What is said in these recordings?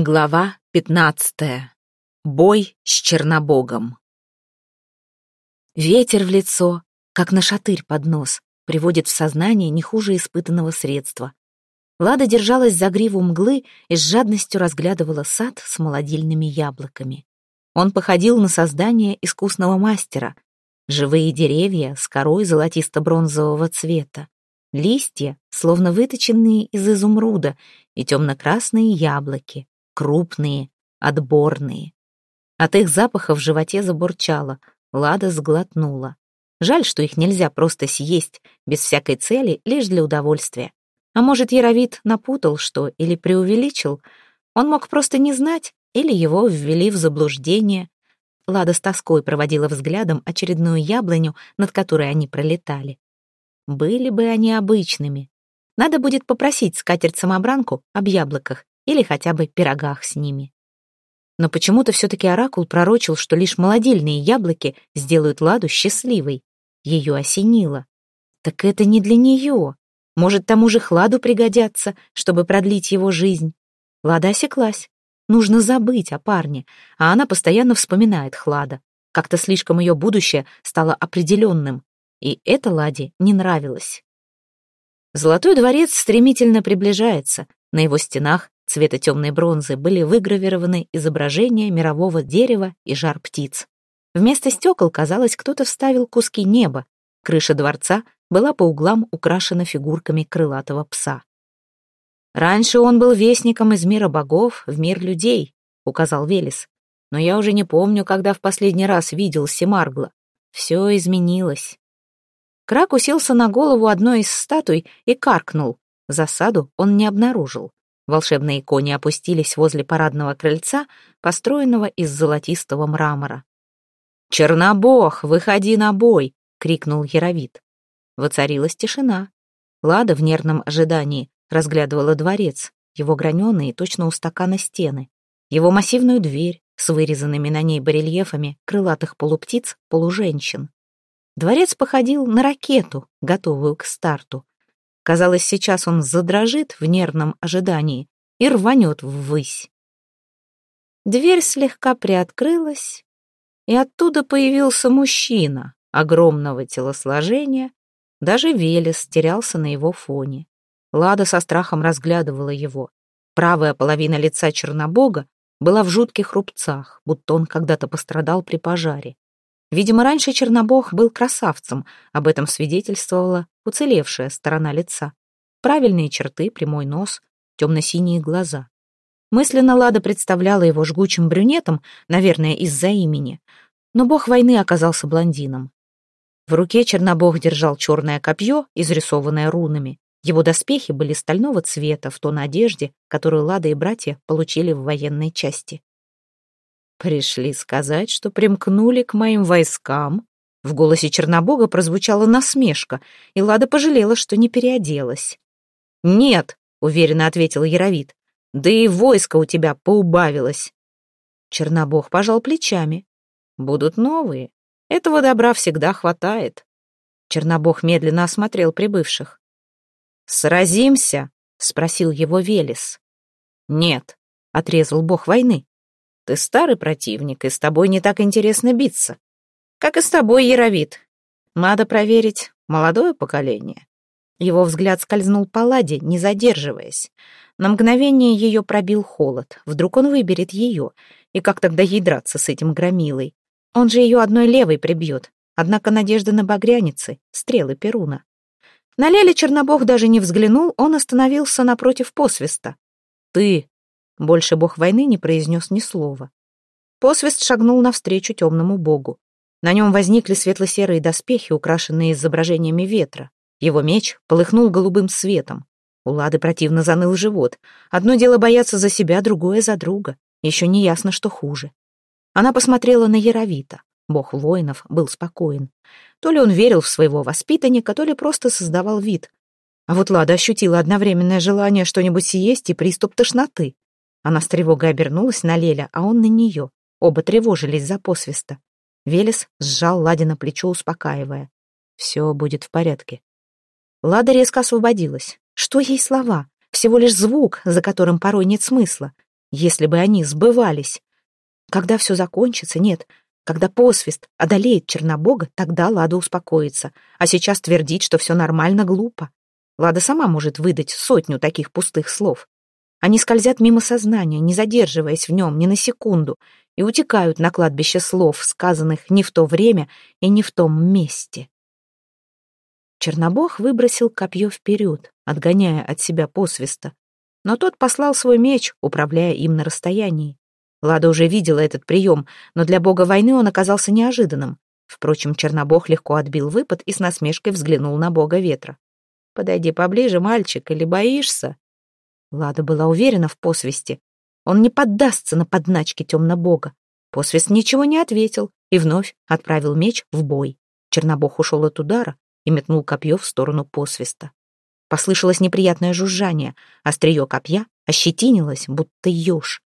Глава пятнадцатая. Бой с Чернобогом. Ветер в лицо, как на шатырь под нос, приводит в сознание не хуже испытанного средства. Лада держалась за гриву мглы и с жадностью разглядывала сад с молодильными яблоками. Он походил на создание искусного мастера. Живые деревья с корой золотисто-бронзового цвета. Листья, словно выточенные из изумруда, и темно-красные яблоки, крупные, отборные. От их запаха в животе забурчало, Лада сглотнула. Жаль, что их нельзя просто съесть, без всякой цели, лишь для удовольствия. А может, Яровит напутал что или преувеличил? Он мог просто не знать, или его ввели в заблуждение. Лада с тоской проводила взглядом очередную яблоню, над которой они пролетали. Были бы они обычными. Надо будет попросить скатерть-самобранку об яблоках или хотя бы пирогах с ними. Но почему-то все-таки Оракул пророчил, что лишь молодильные яблоки сделают Ладу счастливой. Ее осенило. Так это не для нее. Может, тому же Хладу пригодятся, чтобы продлить его жизнь. Лада осеклась. Нужно забыть о парне, а она постоянно вспоминает Хлада. Как-то слишком ее будущее стало определенным, и это Ладе не нравилось. Золотой дворец стремительно приближается. На его стенах цвета темной бронзы были выгравированы изображения мирового дерева и жар птиц. Вместо стекол, казалось, кто-то вставил куски неба. Крыша дворца была по углам украшена фигурками крылатого пса. «Раньше он был вестником из мира богов в мир людей», — указал Велес. «Но я уже не помню, когда в последний раз видел Семаргла. Все изменилось». Крак уселся на голову одной из статуй и каркнул. Засаду он не обнаружил. Волшебные кони опустились возле парадного крыльца, построенного из золотистого мрамора. «Чернобог, выходи на бой!» — крикнул Яровит. Воцарилась тишина. Лада в нервном ожидании разглядывала дворец, его граненые точно у стакана стены, его массивную дверь с вырезанными на ней барельефами крылатых полуптиц, полуженщин. Дворец походил на ракету, готовую к старту. Казалось, сейчас он задрожит в нервном ожидании и рванет ввысь. Дверь слегка приоткрылась, и оттуда появился мужчина огромного телосложения, даже Велес терялся на его фоне. Лада со страхом разглядывала его. Правая половина лица Чернобога была в жутких рубцах, будто он когда-то пострадал при пожаре. Видимо, раньше Чернобог был красавцем, об этом свидетельствовала уцелевшая сторона лица. Правильные черты, прямой нос, темно-синие глаза. Мысленно Лада представляла его жгучим брюнетом, наверное, из-за имени, но бог войны оказался блондином. В руке Чернобог держал черное копье, изрисованное рунами. Его доспехи были стального цвета, в тон одежде, которую Лада и братья получили в военной части. «Пришли сказать, что примкнули к моим войскам». В голосе Чернобога прозвучала насмешка, и Лада пожалела, что не переоделась. «Нет», — уверенно ответил Яровит, — «да и войско у тебя поубавилось». Чернобог пожал плечами. «Будут новые. Этого добра всегда хватает». Чернобог медленно осмотрел прибывших. «Сразимся?» — спросил его Велес. «Нет», — отрезал бог войны. Ты старый противник, и с тобой не так интересно биться. Как и с тобой, Яровит. Надо проверить молодое поколение. Его взгляд скользнул по ладе, не задерживаясь. На мгновение ее пробил холод. Вдруг он выберет ее. И как тогда ей драться с этим громилой? Он же ее одной левой прибьет. Однако надежда на багряницы, стрелы Перуна. На Леле Чернобог даже не взглянул, он остановился напротив посвиста. «Ты больше бог войны не произнес ни слова. Посвист шагнул навстречу темному богу. На нем возникли светло-серые доспехи, украшенные изображениями ветра. Его меч полыхнул голубым светом. У Лады противно заныл живот. Одно дело бояться за себя, другое за друга. Еще не ясно, что хуже. Она посмотрела на Яровита. Бог воинов был спокоен. То ли он верил в своего воспитанника, то ли просто создавал вид. А вот Лада ощутила одновременное желание что-нибудь съесть и приступ тошноты. Она с тревогой обернулась на Леля, а он на нее. Оба тревожились за посвиста. Велес сжал Ладе на плечо, успокаивая. «Все будет в порядке». Лада резко освободилась. Что ей слова? Всего лишь звук, за которым порой нет смысла. если бы они сбывались. Когда все закончится, нет, когда посвист одолеет Чернобога, тогда Лада успокоится, а сейчас твердить, что все нормально, глупо. Лада сама может выдать сотню таких пустых слов. Они скользят мимо сознания, не задерживаясь в нем ни на секунду, и утекают на кладбище слов, сказанных не в то время и не в том месте. Чернобог выбросил копье вперед, отгоняя от себя посвиста, но тот послал свой меч, управляя им на расстоянии. Лада уже видела этот прием, но для бога войны он оказался неожиданным. Впрочем, Чернобог легко отбил выпад и с насмешкой взглянул на бога ветра. «Подойди поближе, мальчик, или боишься?» Лада была уверена в посвисте. Он не поддастся на подначки темно-бога. Посвист ничего не ответил и вновь отправил меч в бой. Чернобог ушел от удара и метнул копье в сторону посвиста. Послышалось неприятное жужжание, острие копья ощетинилось, будто еж.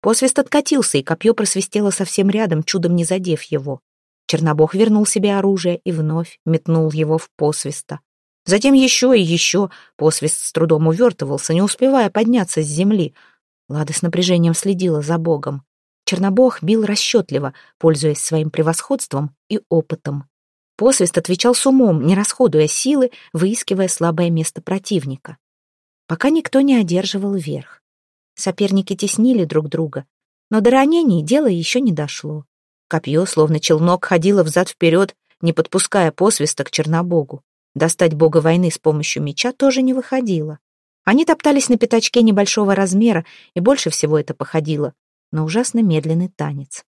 Посвист откатился, и копье просвистело совсем рядом, чудом не задев его. Чернобог вернул себе оружие и вновь метнул его в посвиста. Затем еще и еще. Посвист с трудом увертывался, не успевая подняться с земли. Лада с напряжением следила за богом. Чернобог бил расчетливо, пользуясь своим превосходством и опытом. Посвист отвечал с умом, не расходуя силы, выискивая слабое место противника. Пока никто не одерживал верх. Соперники теснили друг друга, но до ранений дело еще не дошло. Копье, словно челнок, ходило взад-вперед, не подпуская посвиста к Чернобогу. Достать бога войны с помощью меча тоже не выходило. Они топтались на пятачке небольшого размера, и больше всего это походило на ужасно медленный танец.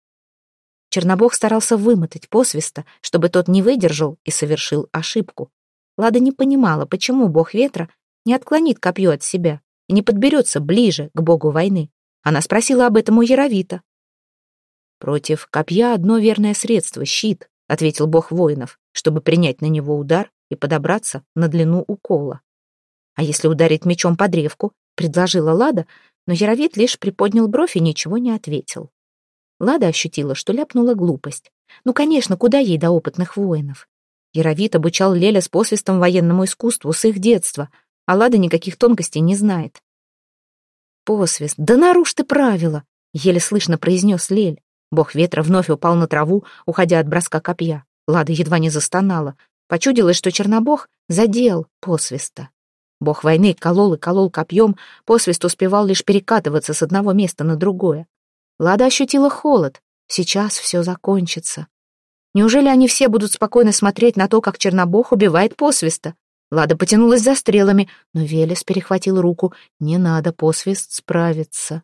Чернобог старался вымотать посвиста, чтобы тот не выдержал и совершил ошибку. Лада не понимала, почему бог ветра не отклонит копье от себя и не подберется ближе к богу войны. Она спросила об этом у Яровита. «Против копья одно верное средство — щит», — ответил бог воинов, чтобы принять на него удар и подобраться на длину укола. «А если ударить мечом по древку?» — предложила Лада, но Яровит лишь приподнял бровь и ничего не ответил. Лада ощутила, что ляпнула глупость. Ну, конечно, куда ей до опытных воинов? Яровит обучал Леля с посвистом военному искусству с их детства, а Лада никаких тонкостей не знает. «Посвист, да нарушь ты правила!» — еле слышно произнес Лель. Бог ветра вновь упал на траву, уходя от броска копья. Лада едва не застонала. Почудилось, что Чернобог задел посвиста. Бог войны колол и колол копьем, посвист успевал лишь перекатываться с одного места на другое. Лада ощутила холод. Сейчас все закончится. Неужели они все будут спокойно смотреть на то, как Чернобог убивает посвиста? Лада потянулась за стрелами, но Велес перехватил руку. Не надо, посвист справится.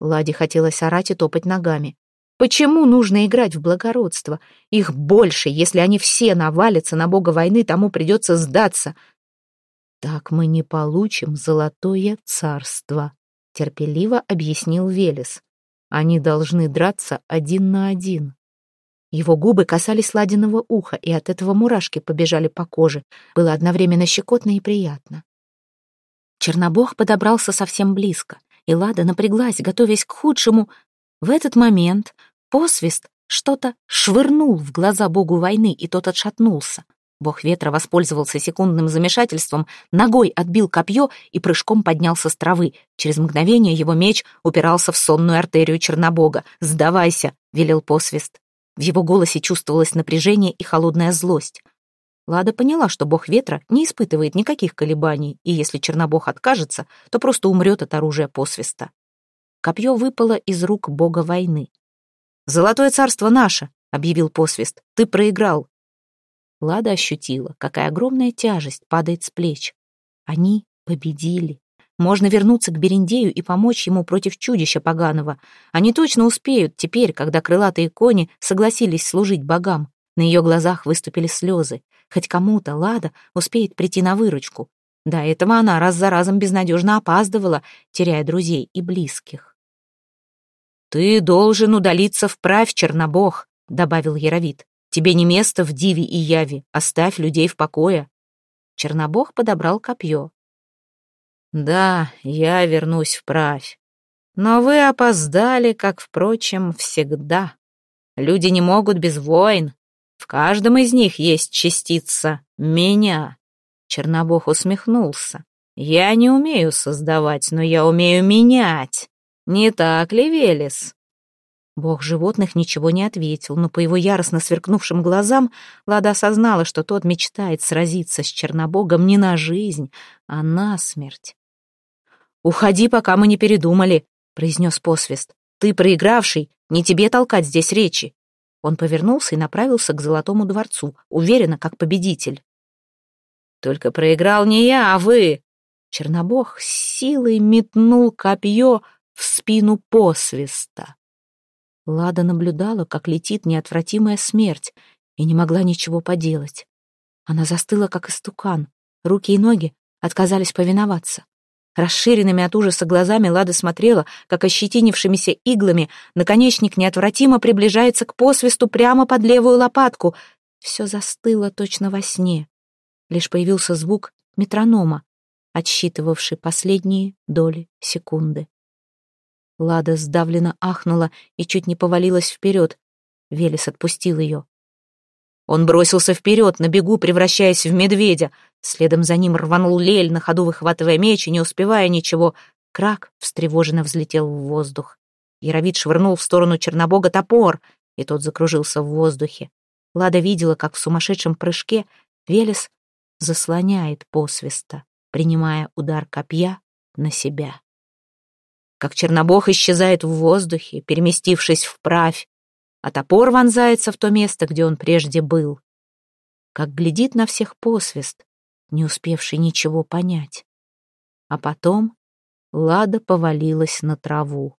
Ладе хотелось орать и топать ногами. Почему нужно играть в благородство? Их больше, если они все навалятся на бога войны, тому придется сдаться. Так мы не получим золотое царство, терпеливо объяснил Велес. Они должны драться один на один. Его губы касались ладиного уха, и от этого мурашки побежали по коже. Было одновременно щекотно и приятно. Чернобог подобрался совсем близко, и Лада напряглась, готовясь к худшему. В этот момент посвист что-то швырнул в глаза богу войны, и тот отшатнулся. Бог ветра воспользовался секундным замешательством, ногой отбил копье и прыжком поднялся с травы. Через мгновение его меч упирался в сонную артерию Чернобога. «Сдавайся!» — велел посвист. В его голосе чувствовалось напряжение и холодная злость. Лада поняла, что бог ветра не испытывает никаких колебаний, и если Чернобог откажется, то просто умрет от оружия посвиста. Копье выпало из рук бога войны. «Золотое царство наше!» — объявил посвист. «Ты проиграл!» Лада ощутила, какая огромная тяжесть падает с плеч. Они победили. Можно вернуться к Берендею и помочь ему против чудища поганого. Они точно успеют теперь, когда крылатые кони согласились служить богам. На ее глазах выступили слезы. Хоть кому-то Лада успеет прийти на выручку. До этого она раз за разом безнадежно опаздывала, теряя друзей и близких. «Ты должен удалиться вправь, Чернобог», — добавил Яровит. Тебе не место в Диве и Яве, оставь людей в покое. Чернобог подобрал копье. Да, я вернусь вправь. Но вы опоздали, как, впрочем, всегда. Люди не могут без войн. В каждом из них есть частица меня. Чернобог усмехнулся. Я не умею создавать, но я умею менять. Не так ли, Велес?» Бог животных ничего не ответил, но по его яростно сверкнувшим глазам Лада осознала, что тот мечтает сразиться с Чернобогом не на жизнь, а на смерть. «Уходи, пока мы не передумали», — произнес посвист. «Ты проигравший, не тебе толкать здесь речи». Он повернулся и направился к Золотому дворцу, уверенно, как победитель. «Только проиграл не я, а вы!» Чернобог силой метнул копье в спину посвиста. Лада наблюдала, как летит неотвратимая смерть, и не могла ничего поделать. Она застыла, как истукан. Руки и ноги отказались повиноваться. Расширенными от ужаса глазами Лада смотрела, как ощетинившимися иглами наконечник неотвратимо приближается к посвисту прямо под левую лопатку. Все застыло точно во сне. Лишь появился звук метронома, отсчитывавший последние доли секунды. Лада сдавленно ахнула и чуть не повалилась вперед. Велес отпустил ее. Он бросился вперед, на бегу превращаясь в медведя. Следом за ним рванул Лель, на ходу выхватывая меч и не успевая ничего. Крак встревоженно взлетел в воздух. Яровид швырнул в сторону Чернобога топор, и тот закружился в воздухе. Лада видела, как в сумасшедшем прыжке Велес заслоняет посвиста, принимая удар копья на себя как чернобог исчезает в воздухе, переместившись вправь, а топор вонзается в то место, где он прежде был. Как глядит на всех посвист, не успевший ничего понять. А потом Лада повалилась на траву.